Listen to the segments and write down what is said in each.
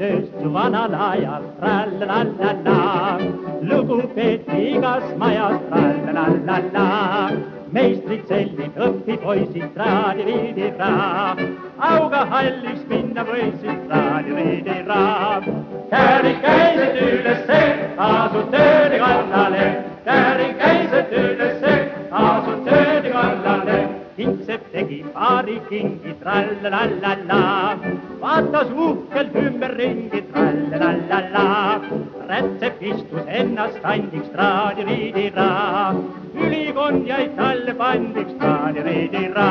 tööst su vanal ajal, trallallalla. lugu peeti igas majas, trallallalla. meistrid, sellid, õpipoisid, traadi-riidi-ra. auga halliks minna võisid, traadi-riidi-ra. käärikaised ülesse, asud tööde kallale, käärikaised ülesse, asud tööde kallale kingsepp tegi paari kingi, trallallalla. Vaatas uhkelt ümberringi, trallallalla. rätsep istus ennast sandiks, traadi-riidi-ra. ülikond jäi talle pandiks, traadi-riidi-ra.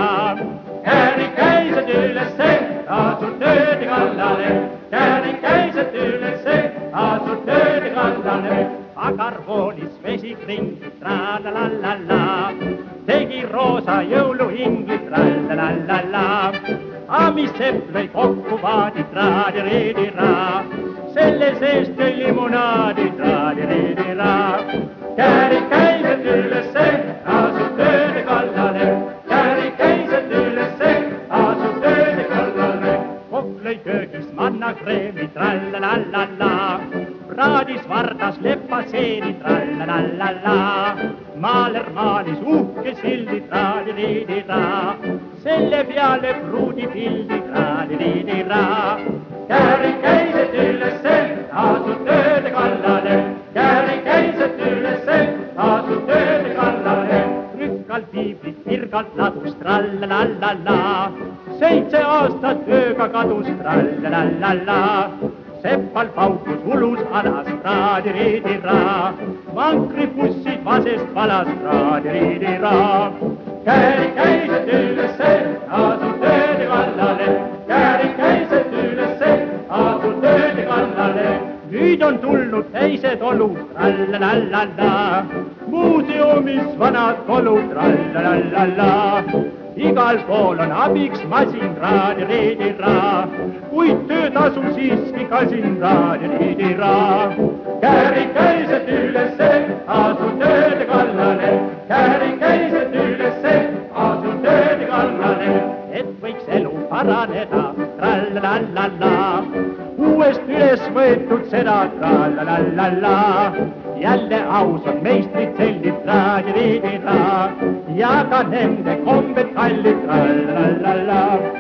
käärikaised ülesse, asud tööde kallale, käärikaised ülesse, asud tööde kallale. agar voolis vesik ringi, trallallalla tegi roosa jõuluhingi, trallallalla. Aga mis sepp lõi kokku paadi, traadi-riidi-ra. selle seest tõi limonaadi, traadi-riidi-ra. käärikaised ülesse, asub tööde kallale. käärikaised ülesse, asub tööde kallale. kokk lõi köögis mannakreemi, trallallalla. praadis vardas lepaseeni, trallallalla maaler maalis uhke sildi traadi-riidi-ra, selle peale pruudi pildi traadi-riidi-ra. käärikaised ülesse, asub tööde kallale, käärikaised ülesse, asub tööde kallale. rükkalt piiblit virgalt ladus trallallalla, seitse aastat ööga kadus trallallalla seppal paukus ulus alas traadi-riidi-ra, vankripussid vasest valas traadi-riidi-ra. käärikaised ülesse, asub nüüd on tulnud teised olud, trallallalla, muuseumis vanad olud, trallallalla igal pool on abiks masin, raadi-riidi-ra, kuid töötasu siiski kasin, raadi-riidi-ra. käärikaised ülesse, asu tööde kallale, käärikaised ülesse, asu tööde kallale, et võiks elu paraneda, üles võetud seda, trallallalla jälle ausad meistrid sellid traadi-riidi-ra ja ka nende kombed kallid, trallallalla.